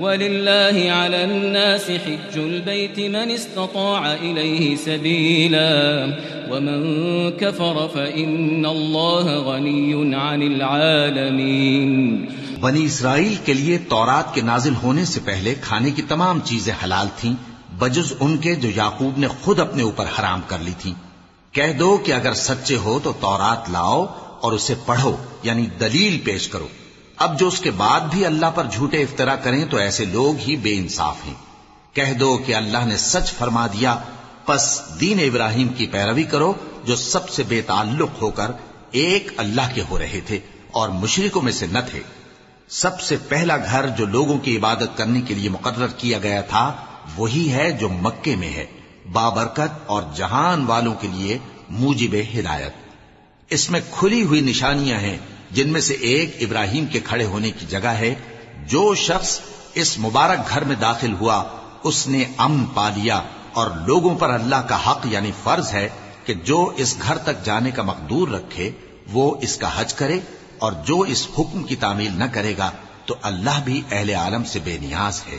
ولله على الناس حج البيت من استطاع إليه سبيلا ومن كفر فإن الله غني عن العالمين بنی اسرائیل کے لیے تورات کے نازل ہونے سے پہلے کھانے کی تمام چیزیں حلال تھیں، بجز ان کے جو یعقوب نے خود اپنے اوپر حرام کر لی تھی کہہ دو کہ اگر سچے ہو تو تورات لاؤ اور اسے پڑھو یعنی دلیل پیش کرو۔ اب جو اس کے بعد بھی اللہ پر جھوٹے افطرا کریں تو ایسے لوگ ہی بے انصاف ہیں۔ کہہ دو کہ اللہ نے سچ فرما دیا، پس دین ابراہیم کی پیروی کرو جو سب سے بے تعلق ہو کر ایک اللہ کے ہو رہے تھے اور مشرکوں میں سے نہ تھے۔ سب سے پہلا گھر جو لوگوں کی عبادت کرنے کے لیے مقرر کیا گیا تھا، وہی ہے جو مکے میں ہے۔ بابرکت اور جہان والوں کے لیے موجب ہدایت۔ اس میں کھلی ہوئی نشانیاں ہیں۔ جن میں سے ایک ابراہیم کے کھڑے ہونے کی جگہ ہے، جو شخص اس مبارک گھر میں داخل ہوا، اس نے امن پا لیا اور لوگوں پر اللہ کا حق یعنی فرض ہے کہ جو اس گھر تک جانے کا مقدور رکھے، وہ اس کا حج کرے اور جو اس حکم کی تعمیل نہ کرے گا، تو اللہ بھی اہل عالم سے بے نیاز ہے۔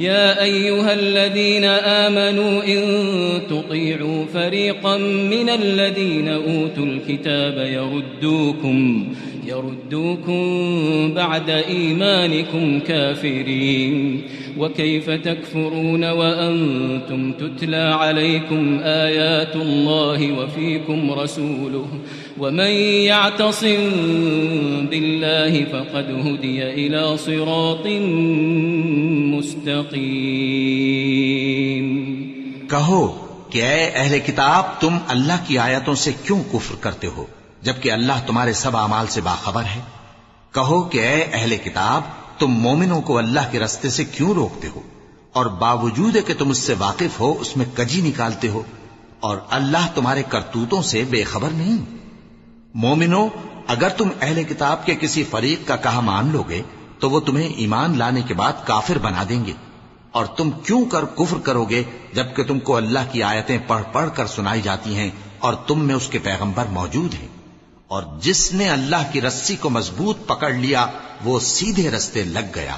يا أيها الذين آمنوا إن تطيعوا فريقا من الذين أوتوا الكتاب يردوكم يردوكم بعد إيمانكم كافرين وكيف تكفرون وأنتم تتلى عليكم آيات الله وفيكم رسوله ومن يعتصم بالله فقد هدي إلى صراط مستقيم کہو کہ اے اہل کتاب، تم اللہ کی آیتوں سے کیوں کفر کرتے ہو؟ جبکہ اللہ تمہارے سب اعمال سے باخبر ہے۔ کہو کہ اے اہل کتاب، تم مومنوں کو اللہ کے رستے سے کیوں روکتے ہو؟ اور باوجود کہ تم اس سے واقف ہو، اس میں کجی نکالتے ہو؟ اور اللہ تمہارے کرتوتوں سے بے خبر نہیں؟ مومنو، اگر تم اہل کتاب کے کسی فریق کا کہا مان لو گے تو وہ تمہیں ایمان لانے کے بعد کافر بنا دیں گے۔ اور تم کیوں کر کفر کرو گے جبکہ تم کو اللہ کی آیتیں پڑھ پڑھ کر سنائی جاتی ہیں اور تم میں اس کے پیغمبر موجود ہیں۔ اور جس نے اللہ کی رسی کو مضبوط پکڑ لیا، وہ سیدھے رستے لگ گیا۔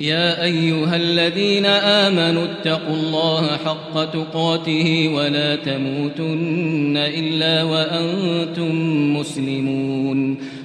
يا أيها الذين آمنوا اتقوا الله حق تقاته ولا تموتن إلا وأنتم مسلمون۔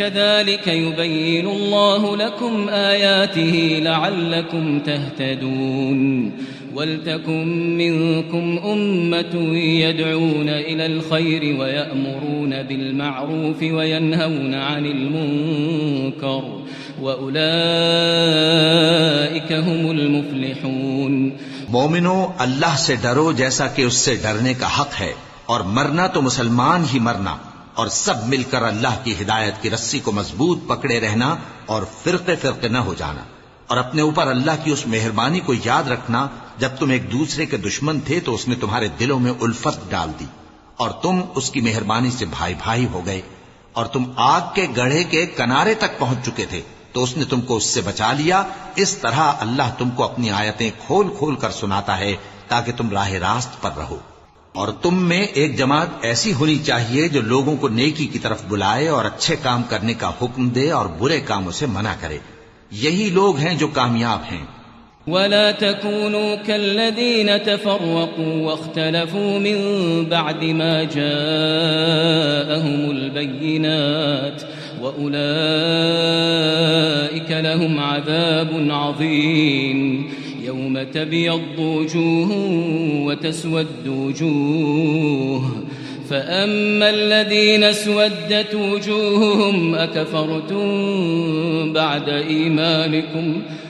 كذلك يبين الله لكم آياته لعلكم تهتدون. ولتكن منكم أمة يدعون إلى الخير ويأمرون بالمعروف وينهون عن المنكر. وأولئك هم المفلحون. مومنو، اللہ سے ڈرو جیسا کہ اس سے ڈرنے کا حق ہے اور مرنا تو مسلمان ہی مرنا۔ اور سب مل کر اللہ کی ہدایت کی رسی کو مضبوط پکڑے رہنا اور فرقے فرقے نہ ہو جانا اور اپنے اوپر اللہ کی اس مہربانی کو یاد رکھنا، جب تم ایک دوسرے کے دشمن تھے تو اس نے تمہارے دلوں میں الفت ڈال دی اور تم اس کی مہربانی سے بھائی بھائی ہو گئے اور تم آگ کے گڑھے کے کنارے تک پہنچ چکے تھے تو اس نے تم کو اس سے بچا لیا۔ اس طرح اللہ تم کو اپنی آیتیں کھول کھول کر سناتا ہے تاکہ تم راہ راست پر رہو۔ اور تم میں ایک جماعت ایسی ہونی چاہیے جو لوگوں کو نیکی کی طرف بلائے اور اچھے کام کرنے کا حکم دے اور برے کاموں سے منع کرے۔ یہی لوگ ہیں جو کامیاب ہیں۔ ولا تكونوا كالذين تفرقوا واختلفوا من بعد ما جاءهم البينات وأولئك لهم عذاب عظيم۔ يوم تبيض وجوه وتسود وجوه فأما الذين اسودت وجوههم أكفرتم بعد إيمانكم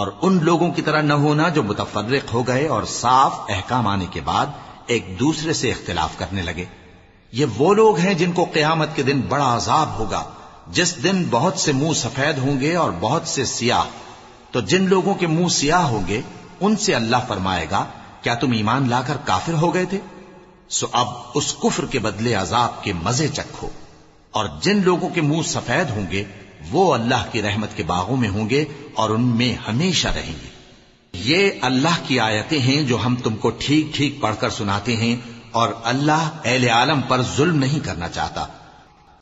اور ان لوگوں کی طرح نہ ہونا جو متفرق ہو گئے اور صاف احکام آنے کے بعد ایک دوسرے سے اختلاف کرنے لگے۔ یہ وہ لوگ ہیں جن کو قیامت کے دن بڑا عذاب ہوگا۔ جس دن بہت سے منہ سفید ہوں گے اور بہت سے سیاہ۔ تو جن لوگوں کے منہ سیاہ ہوں گے، ان سے اللہ فرمائے گا، کیا تم ایمان لا کر کافر ہو گئے تھے؟ سو اب اس کفر کے بدلے عذاب کے مزے چکھو۔ اور جن لوگوں کے منہ سفید ہوں گے وہ اللہ کی رحمت کے باغوں میں ہوں گے اور ان میں ہمیشہ رہیں گے۔ یہ اللہ کی آیتیں ہیں جو ہم تم کو ٹھیک ٹھیک پڑھ کر سناتے ہیں اور اللہ اہل عالم پر ظلم نہیں کرنا چاہتا۔